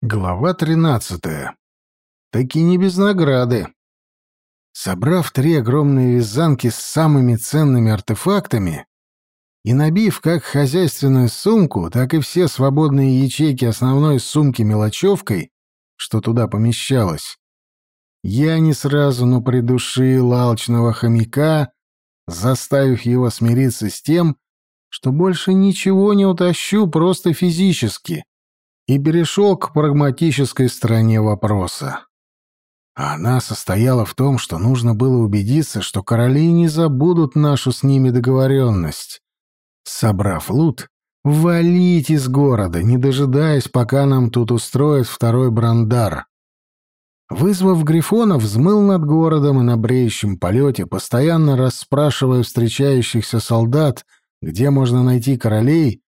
Глава тринадцатая. Таки не без награды. Собрав три огромные вязанки с самыми ценными артефактами и набив как хозяйственную сумку, так и все свободные ячейки основной сумки мелочевкой, что туда помещалось, я не сразу, но придушил алчного хомяка, заставив его смириться с тем, что больше ничего не утащу просто физически — и перешел к прагматической стороне вопроса. Она состояла в том, что нужно было убедиться, что короли не забудут нашу с ними договоренность. Собрав лут, валить из города, не дожидаясь, пока нам тут устроят второй брандар. Вызвав Грифона, взмыл над городом и на бреющем полете, постоянно расспрашивая встречающихся солдат, где можно найти королей,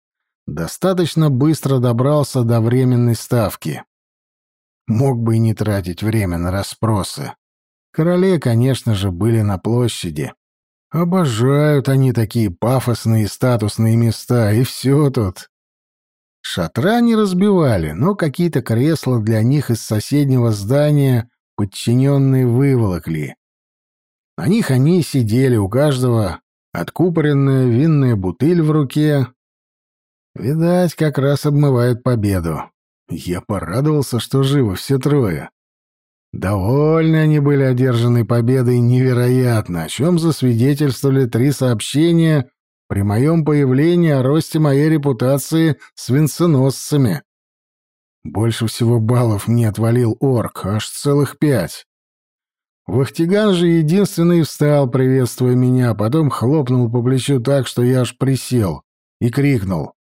достаточно быстро добрался до временной ставки. Мог бы и не тратить время на расспросы. Короли, конечно же, были на площади. Обожают они такие пафосные статусные места, и все тут. Шатра не разбивали, но какие-то кресла для них из соседнего здания подчиненные выволокли. На них они сидели, у каждого откупоренная винная бутыль в руке, Видать, как раз обмывают победу. Я порадовался, что живы все трое. Довольны они были одержанной победой невероятно, о чем засвидетельствовали три сообщения при моем появлении о росте моей репутации с венценосцами. Больше всего баллов мне отвалил орк, аж целых пять. Вахтиган же единственный встал, приветствуя меня, потом хлопнул по плечу так, что я аж присел, и крикнул.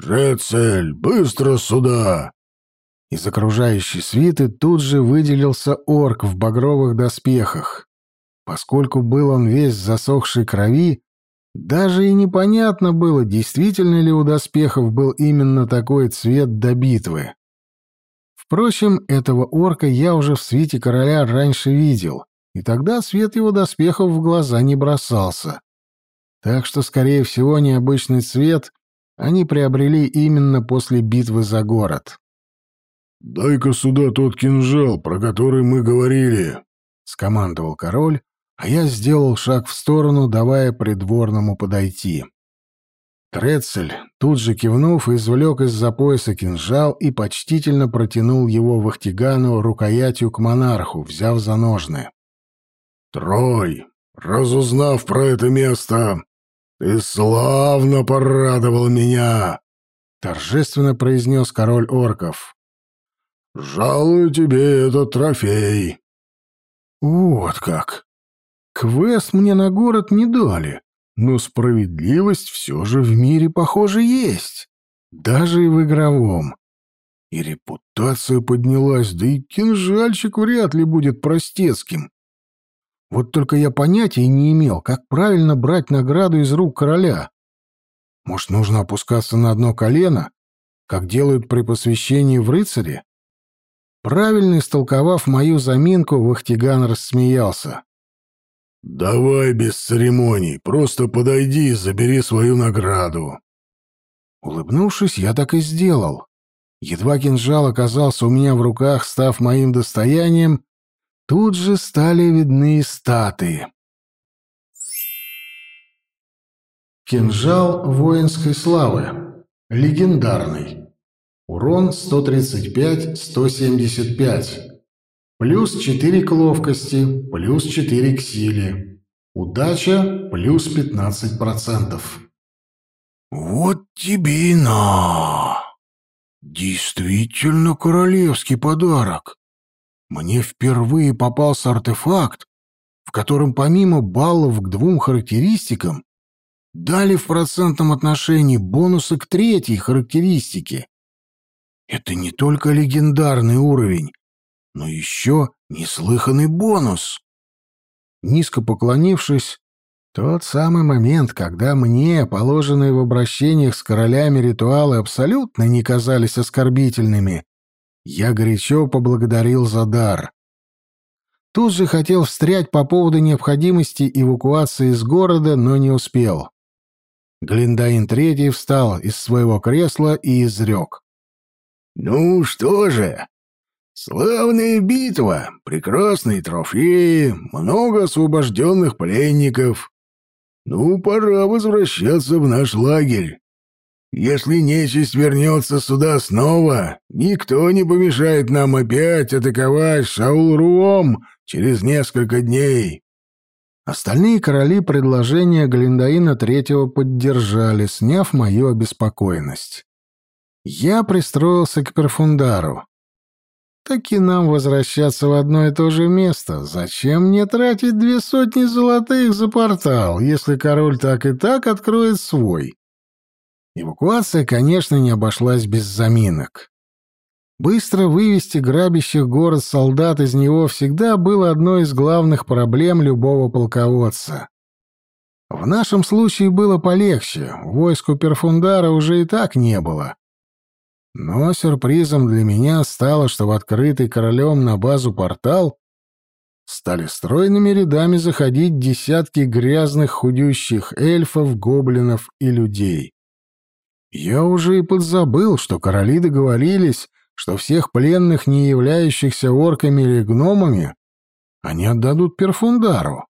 «Трецель, быстро сюда!» Из окружающей свиты тут же выделился орк в багровых доспехах. Поскольку был он весь в засохшей крови, даже и непонятно было, действительно ли у доспехов был именно такой цвет до битвы. Впрочем, этого орка я уже в свите короля раньше видел, и тогда свет его доспехов в глаза не бросался. Так что, скорее всего, необычный цвет они приобрели именно после битвы за город. «Дай-ка сюда тот кинжал, про который мы говорили», — скомандовал король, а я сделал шаг в сторону, давая придворному подойти. Трецель, тут же кивнув, извлек из-за пояса кинжал и почтительно протянул его Вахтигану рукоятью к монарху, взяв за ножны. «Трой, разузнав про это место, «Ты славно порадовал меня!» — торжественно произнес король орков. «Жалую тебе этот трофей!» «Вот как! Квест мне на город не дали, но справедливость все же в мире, похоже, есть, даже и в игровом. И репутация поднялась, да и кинжальчик вряд ли будет простецким. Вот только я понятия не имел, как правильно брать награду из рук короля. Может, нужно опускаться на одно колено, как делают при посвящении в рыцаре? Правильно истолковав мою заминку, Вахтиган рассмеялся. «Давай без церемоний, просто подойди и забери свою награду». Улыбнувшись, я так и сделал. Едва кинжал оказался у меня в руках, став моим достоянием, Тут же стали видны статы. Кинжал воинской славы. Легендарный. Урон 135-175. Плюс 4 к ловкости, плюс 4 к силе. Удача плюс 15%. Вот тебе и на! Действительно королевский подарок. Мне впервые попался артефакт, в котором помимо баллов к двум характеристикам дали в процентном отношении бонусы к третьей характеристике. Это не только легендарный уровень, но еще неслыханный бонус. Низко поклонившись, тот самый момент, когда мне, положенные в обращениях с королями ритуалы, абсолютно не казались оскорбительными, я горячо поблагодарил за дар. Тут же хотел встрять по поводу необходимости эвакуации из города, но не успел. Глиндаин Третий встал из своего кресла и изрек. «Ну что же, славная битва, прекрасные трофеи, много освобожденных пленников. Ну, пора возвращаться в наш лагерь. Если нечисть вернется сюда снова, никто не помешает нам опять атаковать Шаул-Руом через несколько дней». Остальные короли предложения Галиндаина Третьего поддержали, сняв мою обеспокоенность. Я пристроился к Перфундару. Таки нам возвращаться в одно и то же место. Зачем мне тратить две сотни золотых за портал, если король так и так откроет свой? Эвакуация, конечно, не обошлась без заминок. Быстро вывести грабящих город солдат из него всегда было одной из главных проблем любого полководца. В нашем случае было полегче, войску Перфундара уже и так не было. Но сюрпризом для меня стало, что в открытый королем на базу портал стали стройными рядами заходить десятки грязных худющих эльфов, гоблинов и людей. Я уже и подзабыл, что короли договорились, что всех пленных, не являющихся орками или гномами, они отдадут Перфундару,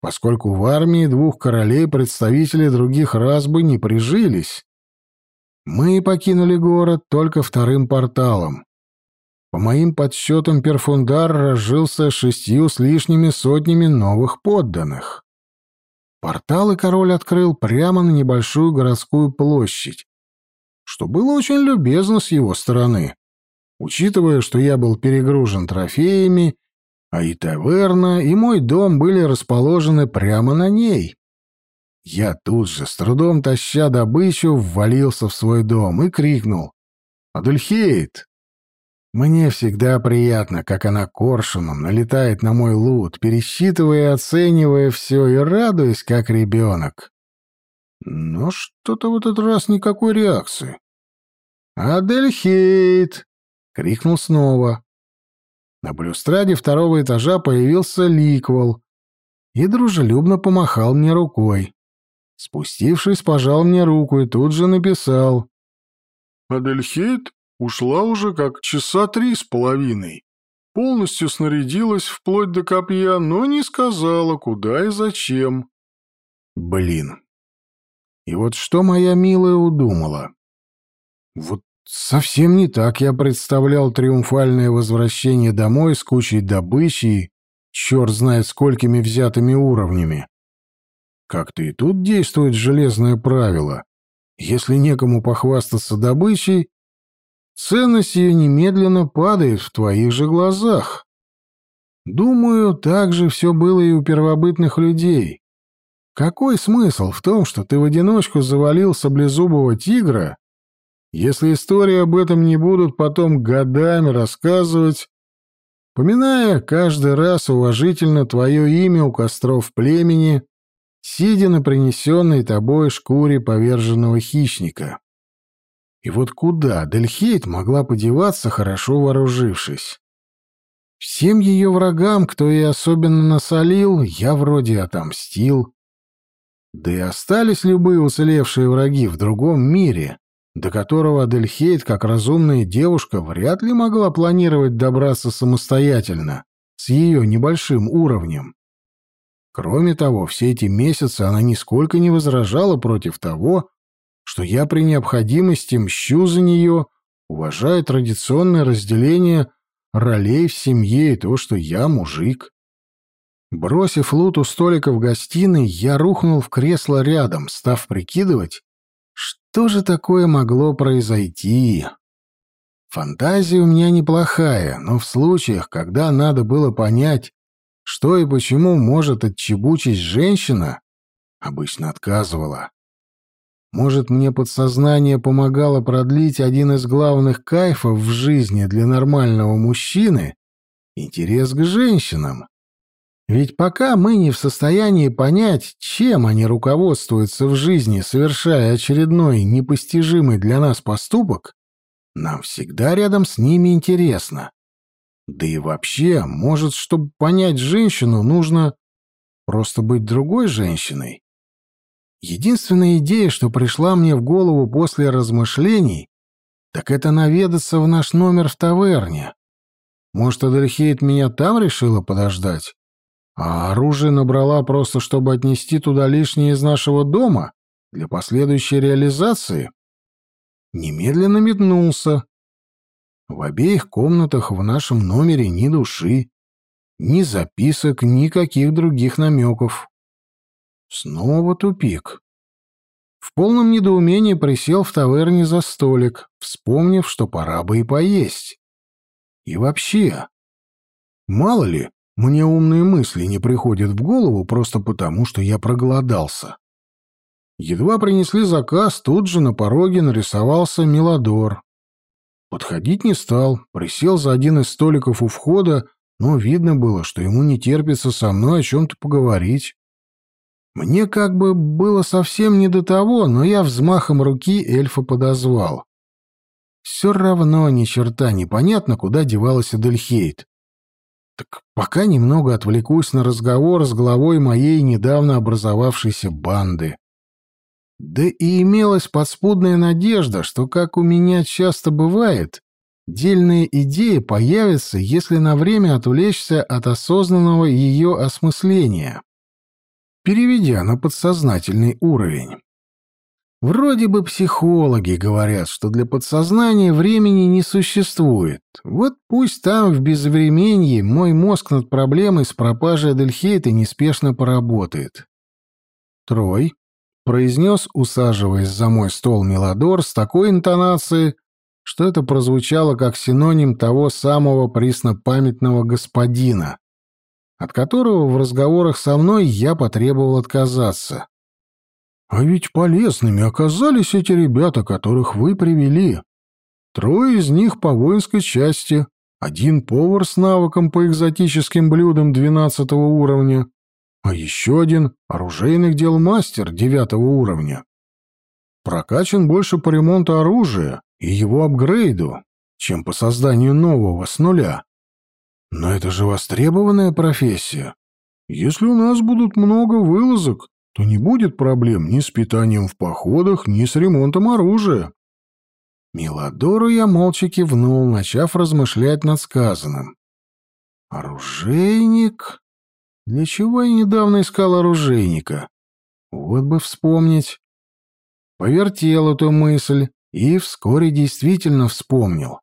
поскольку в армии двух королей представители других рас бы не прижились. Мы покинули город только вторым порталом. По моим подсчетам, Перфундар разжился шестью с лишними сотнями новых подданных. Порталы король открыл прямо на небольшую городскую площадь, что было очень любезно с его стороны, учитывая, что я был перегружен трофеями, а и таверна, и мой дом были расположены прямо на ней. Я тут же, с трудом таща добычу, ввалился в свой дом и крикнул. «Адульхейт!» Мне всегда приятно, как она коршуном налетает на мой лут, пересчитывая и оценивая все и радуясь, как ребенок. Но что-то в этот раз никакой реакции. «Адельхейт!» — крикнул снова. На балюстраде второго этажа появился Ликвол и дружелюбно помахал мне рукой. Спустившись, пожал мне руку и тут же написал. «Адельхейт ушла уже как часа три с половиной. Полностью снарядилась вплоть до копья, но не сказала, куда и зачем». Блин. И вот что моя милая удумала. Вот совсем не так я представлял триумфальное возвращение домой с кучей добычи и черт знает сколькими взятыми уровнями. Как-то и тут действует железное правило. Если некому похвастаться добычей, ценность ее немедленно падает в твоих же глазах. Думаю, так же все было и у первобытных людей. Какой смысл в том, что ты в одиночку завалил саблезубого тигра, если истории об этом не будут потом годами рассказывать, поминая каждый раз уважительно твое имя у костров племени сидя на принесенной тобой шкуре поверженного хищника. И вот куда Дельхейт могла подеваться, хорошо вооружившись? Всем ее врагам, кто ей особенно насолил, я вроде отомстил. Да и остались любые уцелевшие враги в другом мире, до которого Адельхейт, как разумная девушка, вряд ли могла планировать добраться самостоятельно, с ее небольшим уровнем. Кроме того, все эти месяцы она нисколько не возражала против того, что я при необходимости мщу за нее, уважая традиционное разделение ролей в семье и то, что я мужик. Бросив лут у столика в гостиной, я рухнул в кресло рядом, став прикидывать, что же такое могло произойти. Фантазия у меня неплохая, но в случаях, когда надо было понять, что и почему может отчебучить женщина, обычно отказывала. Может, мне подсознание помогало продлить один из главных кайфов в жизни для нормального мужчины — интерес к женщинам. Ведь пока мы не в состоянии понять, чем они руководствуются в жизни, совершая очередной непостижимый для нас поступок, нам всегда рядом с ними интересно. Да и вообще, может, чтобы понять женщину, нужно просто быть другой женщиной. Единственная идея, что пришла мне в голову после размышлений, так это наведаться в наш номер в таверне. Может, Адельхейт меня там решила подождать? А оружие набрала просто, чтобы отнести туда лишнее из нашего дома для последующей реализации? Немедленно метнулся. В обеих комнатах в нашем номере ни души, ни записок, никаких других намеков. Снова тупик. В полном недоумении присел в таверне за столик, вспомнив, что пора бы и поесть. И вообще, мало ли, мне умные мысли не приходят в голову просто потому, что я проголодался. Едва принесли заказ, тут же на пороге нарисовался Мелодор. Подходить не стал, присел за один из столиков у входа, но видно было, что ему не терпится со мной о чем-то поговорить. Мне как бы было совсем не до того, но я взмахом руки эльфа подозвал. Все равно ни черта непонятно, куда девалась Эдельхейт. Так пока немного отвлекусь на разговор с главой моей недавно образовавшейся банды. Да и имелась подспудная надежда, что, как у меня часто бывает, дельная идея появится, если на время отвлечься от осознанного ее осмысления переведя на подсознательный уровень. Вроде бы психологи говорят, что для подсознания времени не существует. Вот пусть там, в безвременье, мой мозг над проблемой с пропажей Адельхейта неспешно поработает. Трой произнес, усаживаясь за мой стол Мелодор с такой интонацией, что это прозвучало как синоним того самого преснопамятного господина, от которого в разговорах со мной я потребовал отказаться. «А ведь полезными оказались эти ребята, которых вы привели. Трое из них по воинской части, один повар с навыком по экзотическим блюдам двенадцатого уровня, а еще один оружейных дел мастер девятого уровня. Прокачан больше по ремонту оружия и его апгрейду, чем по созданию нового с нуля. Но это же востребованная профессия. Если у нас будут много вылазок, то не будет проблем ни с питанием в походах, ни с ремонтом оружия. Милодору я молча кивнул, начав размышлять над сказанным. Оружейник? Для чего я недавно искал оружейника? Вот бы вспомнить. Повертел эту мысль и вскоре действительно вспомнил.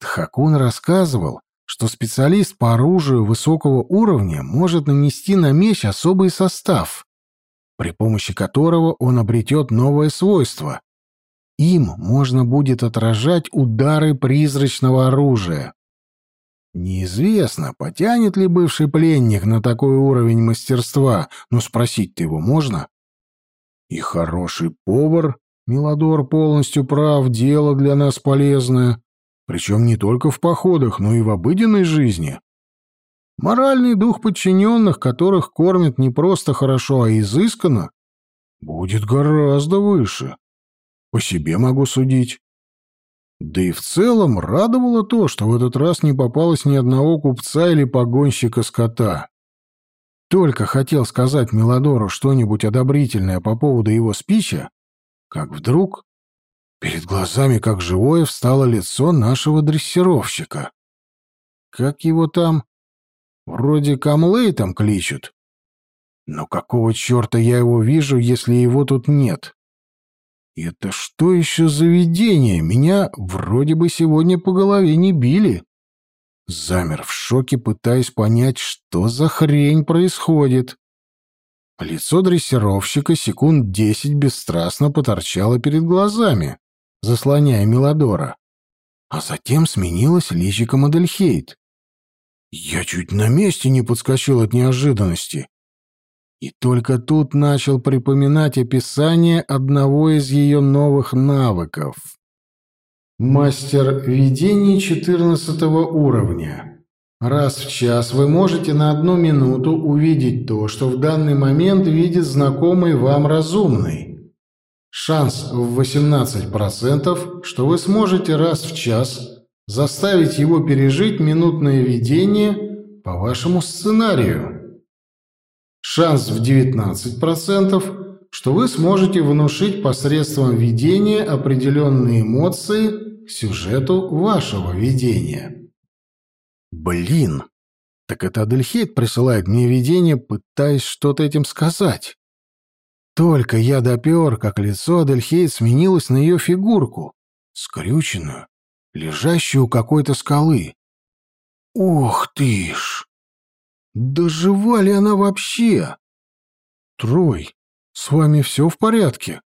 Тхакун рассказывал, что специалист по оружию высокого уровня может нанести на меч особый состав, при помощи которого он обретет новое свойство. Им можно будет отражать удары призрачного оружия. Неизвестно, потянет ли бывший пленник на такой уровень мастерства, но спросить-то его можно. И хороший повар, Милодор полностью прав, дело для нас полезное. Причем не только в походах, но и в обыденной жизни. Моральный дух подчиненных, которых кормят не просто хорошо, а изысканно, будет гораздо выше. По себе могу судить. Да и в целом радовало то, что в этот раз не попалось ни одного купца или погонщика скота. Только хотел сказать Мелодору что-нибудь одобрительное по поводу его спича, как вдруг Перед глазами, как живое, встало лицо нашего дрессировщика. Как его там? Вроде Камлейтом кличут. Но какого черта я его вижу, если его тут нет? Это что еще за видение? Меня вроде бы сегодня по голове не били. Замер в шоке, пытаясь понять, что за хрень происходит. Лицо дрессировщика секунд десять бесстрастно поторчало перед глазами заслоняя Мелодора, а затем сменилась личиком Адельхейт. Я чуть на месте не подскочил от неожиданности. И только тут начал припоминать описание одного из ее новых навыков. Мастер видений 14 уровня. Раз в час вы можете на одну минуту увидеть то, что в данный момент видит знакомый вам разумный. Шанс в 18%, что вы сможете раз в час заставить его пережить минутное видение по вашему сценарию. Шанс в 19%, что вы сможете внушить посредством видения определенные эмоции к сюжету вашего видения. Блин, так это Адельхейт присылает мне видение, пытаясь что-то этим сказать. Только я допер, как лицо Адельхейт сменилось на ее фигурку, скрюченную, лежащую у какой-то скалы. Ох ты ж! Да жива ли она вообще? Трой, с вами все в порядке?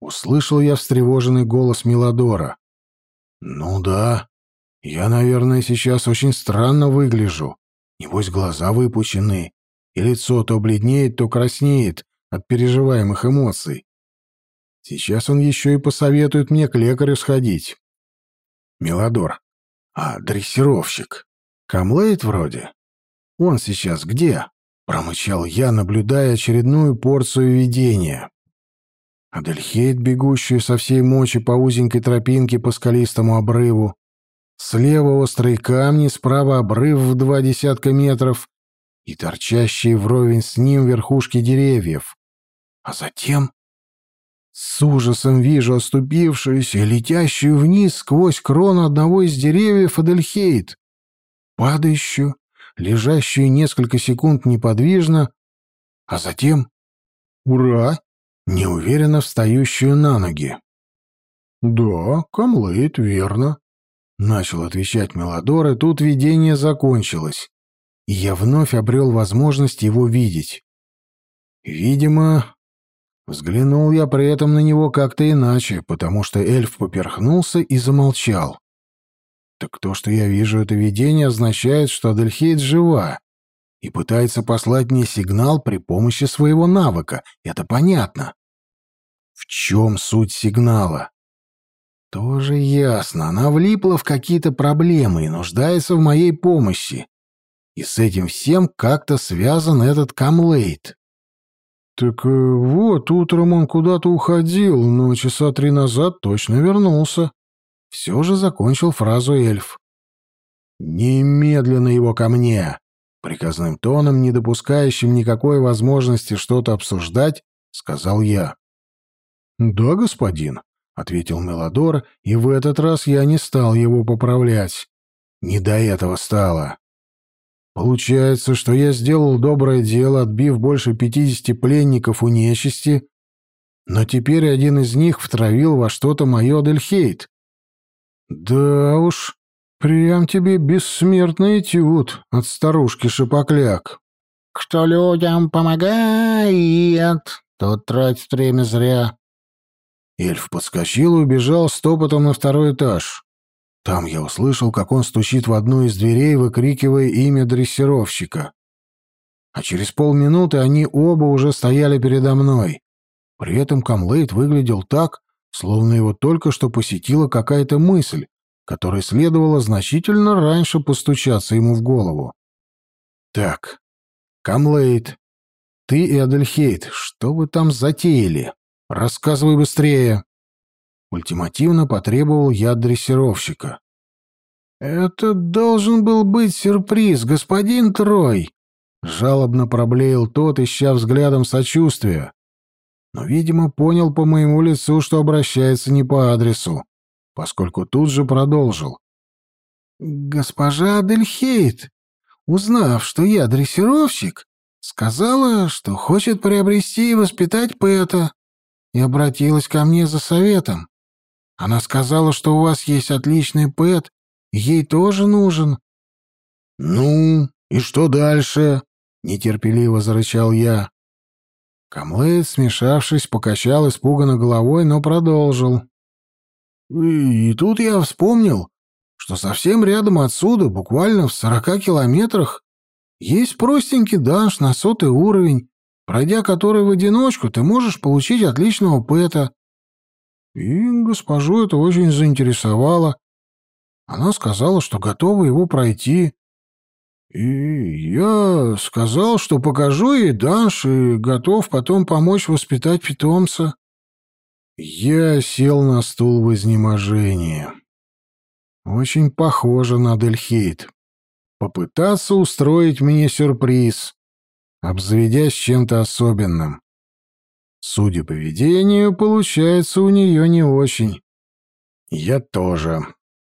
Услышал я встревоженный голос Милодора. Ну да, я, наверное, сейчас очень странно выгляжу. Небось, глаза выпучены, и лицо то бледнеет, то краснеет от переживаемых эмоций. Сейчас он еще и посоветует мне к лекарю сходить. Милодор. А дрессировщик? Камлейт вроде? Он сейчас где? Промычал я, наблюдая очередную порцию видения. Адельхейт, бегущую со всей мочи по узенькой тропинке по скалистому обрыву. Слева острые камни, справа обрыв в два десятка метров и торчащие вровень с ним верхушки деревьев. А затем с ужасом вижу оступившуюся и летящую вниз сквозь крону одного из деревьев Адельхейт, падающую, лежащую несколько секунд неподвижно, а затем «Ура!» неуверенно встающую на ноги. «Да, Камлейт, верно», — начал отвечать Мелодор, и тут видение закончилось, и я вновь обрел возможность его видеть. Видимо, Взглянул я при этом на него как-то иначе, потому что эльф поперхнулся и замолчал. Так то, что я вижу это видение, означает, что Адельхейд жива и пытается послать мне сигнал при помощи своего навыка. Это понятно. В чем суть сигнала? Тоже ясно. Она влипла в какие-то проблемы и нуждается в моей помощи. И с этим всем как-то связан этот Камлейт. «Так э, вот, утром он куда-то уходил, но часа три назад точно вернулся». Все же закончил фразу эльф. «Немедленно его ко мне!» Приказным тоном, не допускающим никакой возможности что-то обсуждать, сказал я. «Да, господин», — ответил Мелодор, и в этот раз я не стал его поправлять. Не до этого стало. Получается, что я сделал доброе дело, отбив больше пятидесяти пленников у нечисти, но теперь один из них втравил во что-то мое Дельхейт. Да уж, прям тебе бессмертный этюд от старушки Шипокляк. Кто людям помогает, тот тратит время зря. Эльф подскочил и убежал стопотом на второй этаж. Там я услышал, как он стучит в одну из дверей, выкрикивая имя дрессировщика. А через полминуты они оба уже стояли передо мной. При этом Камлейт выглядел так, словно его только что посетила какая-то мысль, которой следовало значительно раньше постучаться ему в голову. «Так, Камлейт, ты и Адельхейт, что вы там затеяли? Рассказывай быстрее!» Ультимативно потребовал я дрессировщика. «Это должен был быть сюрприз, господин Трой!» Жалобно проблеял тот, ища взглядом сочувствия. Но, видимо, понял по моему лицу, что обращается не по адресу, поскольку тут же продолжил. «Госпожа Адельхейт, узнав, что я дрессировщик, сказала, что хочет приобрести и воспитать Пэта, и обратилась ко мне за советом. Она сказала, что у вас есть отличный пэт, ей тоже нужен. Ну, и что дальше? нетерпеливо зарычал я. Камлейд, смешавшись, покачал испуганно головой, но продолжил. И, и тут я вспомнил, что совсем рядом отсюда, буквально в сорока километрах, есть простенький данж на сотый уровень, пройдя который в одиночку ты можешь получить отличного пэта. И госпожу это очень заинтересовало. Она сказала, что готова его пройти. И я сказал, что покажу ей Данш и готов потом помочь воспитать питомца. Я сел на стул в изнеможении. Очень похоже на Дельхейт. Попытаться устроить мне сюрприз, обзаведясь чем-то особенным. Судя по поведению, получается у нее не очень. Я тоже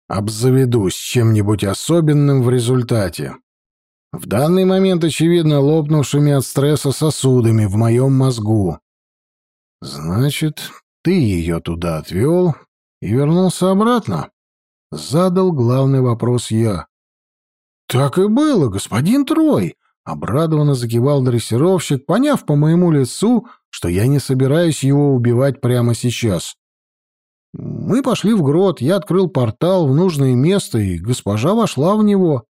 обзаведусь чем-нибудь особенным в результате. В данный момент, очевидно, лопнувшими от стресса сосудами в моем мозгу. Значит, ты ее туда отвел и вернулся обратно? Задал главный вопрос я. Так и было, господин Трой. Обрадованно закивал дрессировщик, поняв по моему лицу, что я не собираюсь его убивать прямо сейчас. Мы пошли в грот, я открыл портал в нужное место, и госпожа вошла в него.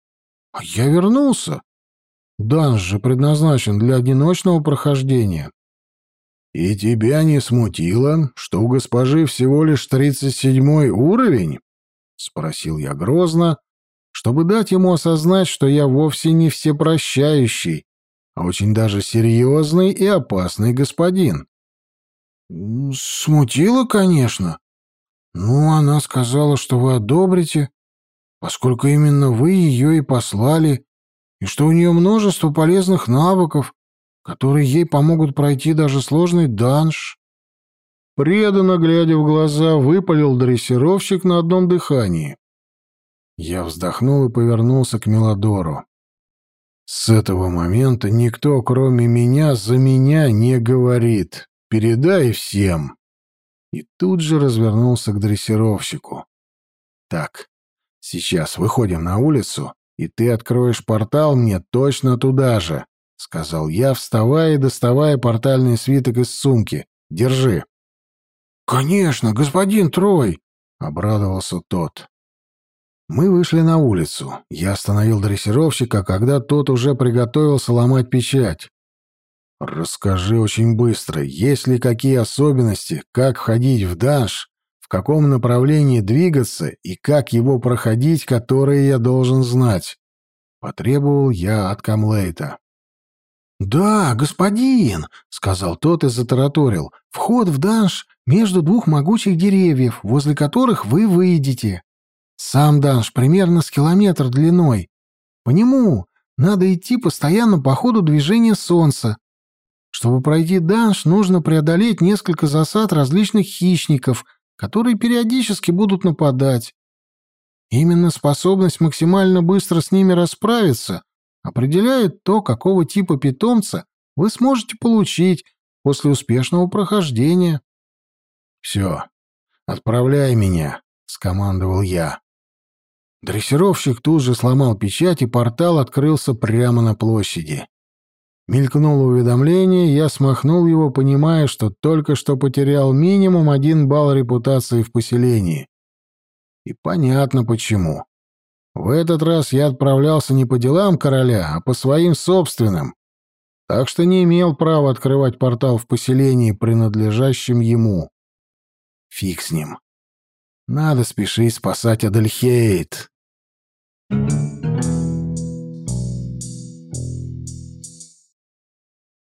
А я вернулся. Данж же предназначен для одиночного прохождения. «И тебя не смутило, что у госпожи всего лишь тридцать седьмой уровень?» — спросил я грозно, чтобы дать ему осознать, что я вовсе не всепрощающий, а очень даже серьезный и опасный господин. «Смутило, конечно. Ну, она сказала, что вы одобрите, поскольку именно вы ее и послали, и что у нее множество полезных навыков, которые ей помогут пройти даже сложный данж. Преданно глядя в глаза, выпалил дрессировщик на одном дыхании. Я вздохнул и повернулся к Мелодору. С этого момента никто, кроме меня, за меня не говорит. Передай всем. И тут же развернулся к дрессировщику. Так, сейчас выходим на улицу, и ты откроешь портал мне точно туда же, — сказал я, вставая и доставая портальный свиток из сумки. «Держи». «Конечно, господин Трой!» — обрадовался тот. Мы вышли на улицу. Я остановил дрессировщика, когда тот уже приготовился ломать печать. «Расскажи очень быстро, есть ли какие особенности, как входить в данж, в каком направлении двигаться и как его проходить, которые я должен знать?» Потребовал я от Камлейта. «Да, господин!» — сказал тот и затараторил. «Вход в данж между двух могучих деревьев, возле которых вы выйдете. Сам данж примерно с километр длиной. По нему надо идти постоянно по ходу движения солнца. Чтобы пройти данж, нужно преодолеть несколько засад различных хищников, которые периодически будут нападать. Именно способность максимально быстро с ними расправиться определяет то, какого типа питомца вы сможете получить после успешного прохождения. «Все, отправляй меня», — скомандовал я. Дрессировщик тут же сломал печать, и портал открылся прямо на площади. Мелькнуло уведомление, я смахнул его, понимая, что только что потерял минимум один балл репутации в поселении. И понятно почему. В этот раз я отправлялся не по делам короля, а по своим собственным, так что не имел права открывать портал в поселении, принадлежащем ему. Фиг с ним. Надо спешить спасать Адельхейт. thank you.